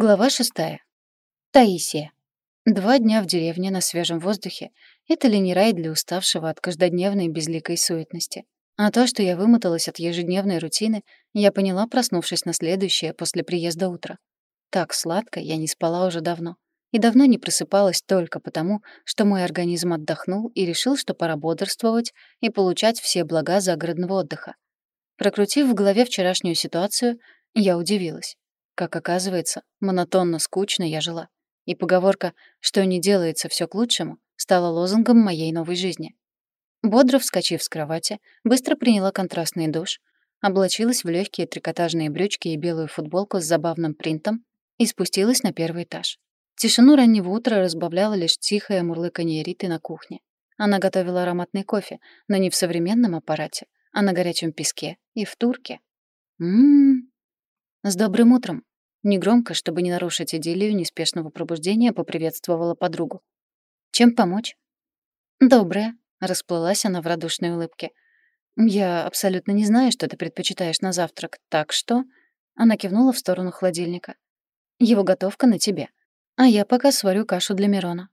Глава шестая. Таисия. Два дня в деревне на свежем воздухе — это ли не рай для уставшего от каждодневной безликой суетности? А то, что я вымоталась от ежедневной рутины, я поняла, проснувшись на следующее после приезда утра. Так сладко я не спала уже давно. И давно не просыпалась только потому, что мой организм отдохнул и решил, что пора бодрствовать и получать все блага загородного отдыха. Прокрутив в голове вчерашнюю ситуацию, я удивилась. Как оказывается, монотонно скучно я жила. И поговорка «что не делается, все к лучшему» стала лозунгом моей новой жизни. Бодро вскочив с кровати, быстро приняла контрастный душ, облачилась в легкие трикотажные брючки и белую футболку с забавным принтом и спустилась на первый этаж. Тишину раннего утра разбавляло лишь тихое мурлыканье Риты на кухне. Она готовила ароматный кофе, но не в современном аппарате, а на горячем песке и в турке. Ммм. С добрым утром, Негромко, чтобы не нарушить идиллию неспешного пробуждения, поприветствовала подругу. «Чем помочь?» «Доброе», — расплылась она в радушной улыбке. «Я абсолютно не знаю, что ты предпочитаешь на завтрак, так что...» Она кивнула в сторону холодильника. «Его готовка на тебе. А я пока сварю кашу для Мирона».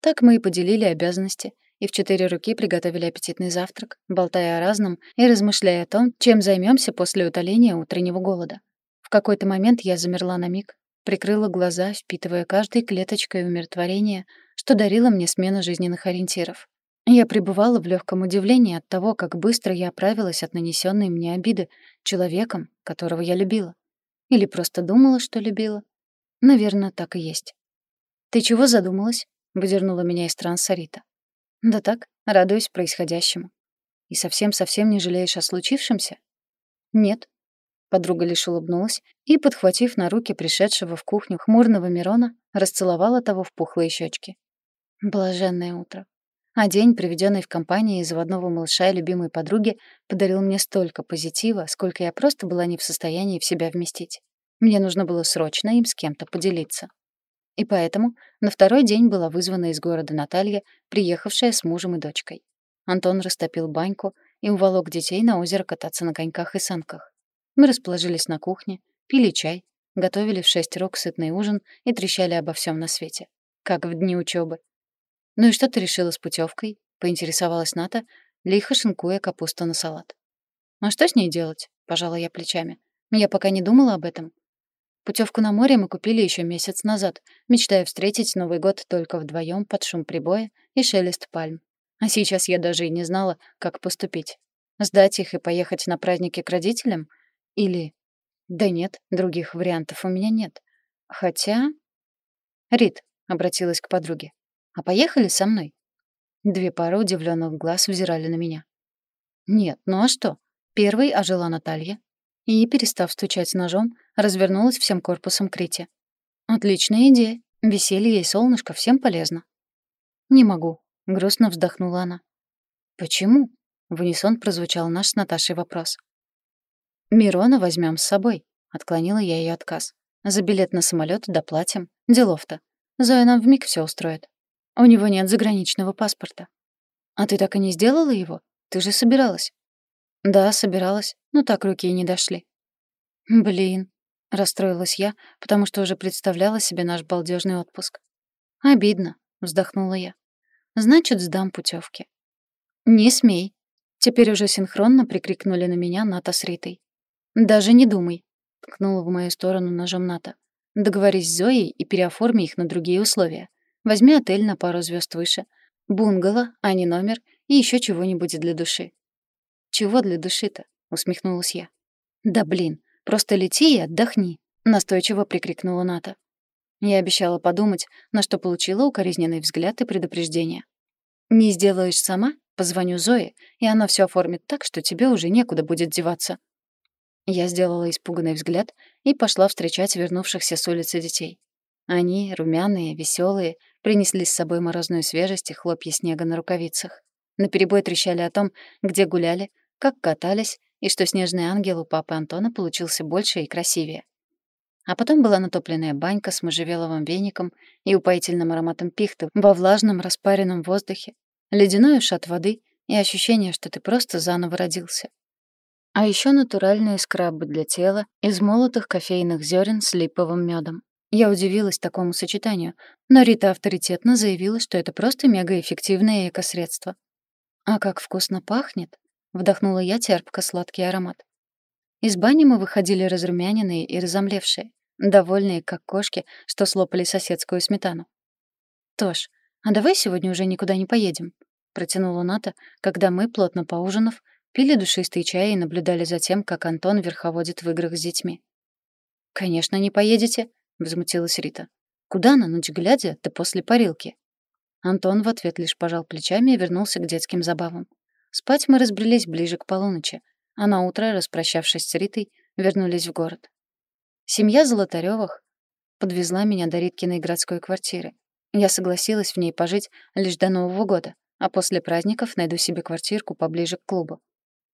Так мы и поделили обязанности, и в четыре руки приготовили аппетитный завтрак, болтая о разном и размышляя о том, чем займемся после утоления утреннего голода. Какой-то момент я замерла на миг, прикрыла глаза, впитывая каждой клеточкой умиротворение, что дарила мне смена жизненных ориентиров. Я пребывала в легком удивлении от того, как быстро я оправилась от нанесенной мне обиды человеком, которого я любила. Или просто думала, что любила. Наверное, так и есть. «Ты чего задумалась?» — выдернула меня из транса Рита. «Да так, радуюсь происходящему». «И совсем-совсем не жалеешь о случившемся?» «Нет», Подруга лишь улыбнулась и, подхватив на руки пришедшего в кухню хмурного Мирона, расцеловала того в пухлые щечки. Блаженное утро. А день, проведенный в компании заводного малыша и любимой подруги, подарил мне столько позитива, сколько я просто была не в состоянии в себя вместить. Мне нужно было срочно им с кем-то поделиться. И поэтому на второй день была вызвана из города Наталья, приехавшая с мужем и дочкой. Антон растопил баньку и уволок детей на озеро кататься на коньках и санках. Мы расположились на кухне, пили чай, готовили в шесть рук сытный ужин и трещали обо всем на свете. Как в дни учебы. «Ну и что ты решила с путевкой? поинтересовалась Ната, лихо шинкуя капусту на салат. «А что с ней делать?» — пожала я плечами. «Я пока не думала об этом. Путевку на море мы купили еще месяц назад, мечтая встретить Новый год только вдвоем под шум прибоя и шелест пальм. А сейчас я даже и не знала, как поступить. Сдать их и поехать на праздники к родителям — или... Да нет, других вариантов у меня нет. Хотя... Рит обратилась к подруге. А поехали со мной? Две пары удивленных глаз взирали на меня. Нет, ну а что? Первой ожила Наталья и, перестав стучать ножом, развернулась всем корпусом к Рите. Отличная идея. Веселье и солнышко всем полезно. Не могу, грустно вздохнула она. Почему? В унисон прозвучал наш с Наташей вопрос. «Мирона возьмем с собой», — отклонила я ее отказ. «За билет на самолет доплатим. Делов-то. Зоя нам вмиг все устроит. У него нет заграничного паспорта». «А ты так и не сделала его? Ты же собиралась». «Да, собиралась, но так руки и не дошли». «Блин», — расстроилась я, потому что уже представляла себе наш балдежный отпуск. «Обидно», — вздохнула я. «Значит, сдам путевки. «Не смей». Теперь уже синхронно прикрикнули на меня Ната с Ритой. «Даже не думай», — ткнула в мою сторону ножом Ната. «Договорись с Зоей и переоформи их на другие условия. Возьми отель на пару звезд выше, бунгало, а не номер, и еще чего-нибудь для души». «Чего для души-то?» — усмехнулась я. «Да блин, просто лети и отдохни», — настойчиво прикрикнула Ната. Я обещала подумать, на что получила укоризненный взгляд и предупреждение. «Не сделаешь сама? Позвоню Зое, и она все оформит так, что тебе уже некуда будет деваться». Я сделала испуганный взгляд и пошла встречать вернувшихся с улицы детей. Они, румяные, веселые, принесли с собой морозную свежесть и хлопья снега на рукавицах. Наперебой трещали о том, где гуляли, как катались, и что снежный ангел у папы Антона получился больше и красивее. А потом была натопленная банька с можжевеловым веником и упоительным ароматом пихты во влажном распаренном воздухе, ледяной ушат воды и ощущение, что ты просто заново родился. А еще натуральные скрабы для тела из молотых кофейных зерен с липовым медом. Я удивилась такому сочетанию, но Рита авторитетно заявила, что это просто мегаэффективное эко-средство. «А как вкусно пахнет!» — вдохнула я терпко-сладкий аромат. Из бани мы выходили разрумяненные и разомлевшие, довольные, как кошки, что слопали соседскую сметану. «Тош, а давай сегодня уже никуда не поедем?» — протянула Ната, когда мы, плотно поужинав, пили душистый чай и наблюдали за тем, как Антон верховодит в играх с детьми. «Конечно, не поедете», — возмутилась Рита. «Куда на ночь глядя, да после парилки?» Антон в ответ лишь пожал плечами и вернулся к детским забавам. Спать мы разбрелись ближе к полуночи, а на утро, распрощавшись с Ритой, вернулись в город. Семья Золотарёвых подвезла меня до Риткиной городской квартиры. Я согласилась в ней пожить лишь до Нового года, а после праздников найду себе квартирку поближе к клубу.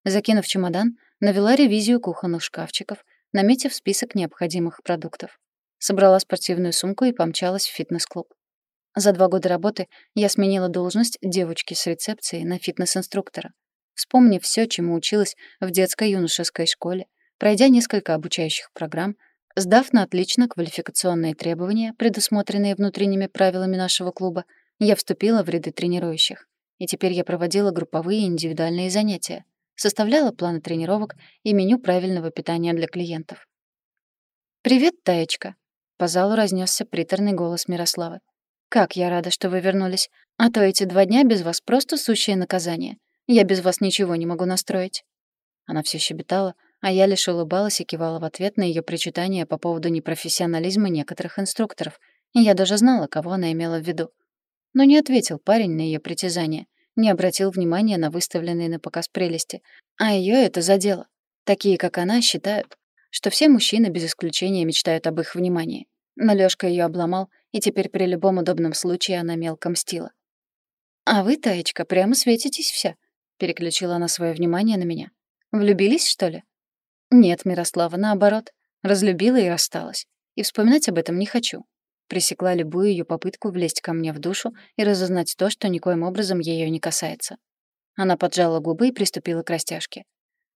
Закинув чемодан, навела ревизию кухонных шкафчиков, наметив список необходимых продуктов. Собрала спортивную сумку и помчалась в фитнес-клуб. За два года работы я сменила должность девочки с рецепции на фитнес-инструктора. Вспомнив все, чему училась в детско-юношеской школе, пройдя несколько обучающих программ, сдав на отлично квалификационные требования, предусмотренные внутренними правилами нашего клуба, я вступила в ряды тренирующих. И теперь я проводила групповые и индивидуальные занятия, составляла планы тренировок и меню правильного питания для клиентов. «Привет, Таечка!» — по залу разнесся приторный голос Мирославы. «Как я рада, что вы вернулись. А то эти два дня без вас просто сущее наказание. Я без вас ничего не могу настроить». Она все щебетала, а я лишь улыбалась и кивала в ответ на ее причитания по поводу непрофессионализма некоторых инструкторов, и я даже знала, кого она имела в виду. Но не ответил парень на ее притязания, не обратил внимания на выставленные на показ прелести, а ее это задело. Такие, как она, считают, что все мужчины без исключения мечтают об их внимании. Но Лёшка её обломал, и теперь при любом удобном случае она мелко мстила. «А вы, Таечка, прямо светитесь вся», — переключила она своё внимание на меня. «Влюбились, что ли?» «Нет, Мирослава, наоборот. Разлюбила и рассталась. И вспоминать об этом не хочу». Пресекла любую её попытку влезть ко мне в душу и разузнать то, что никоим образом её не касается. Она поджала губы и приступила к растяжке.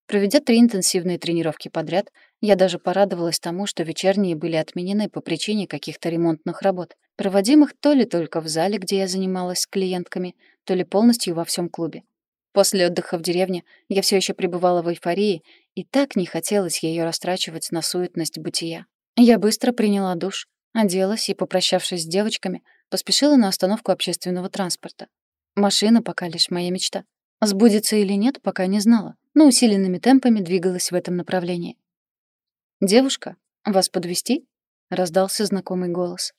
Проведя три интенсивные тренировки подряд, я даже порадовалась тому, что вечерние были отменены по причине каких-то ремонтных работ, проводимых то ли только в зале, где я занималась с клиентками, то ли полностью во всем клубе. После отдыха в деревне я все еще пребывала в эйфории, и так не хотелось ее растрачивать на суетность бытия. Я быстро приняла душ, оделась и, попрощавшись с девочками, поспешила на остановку общественного транспорта. Машина пока лишь моя мечта. Сбудется или нет, пока не знала но усиленными темпами двигалась в этом направлении. «Девушка, вас подвести? раздался знакомый голос.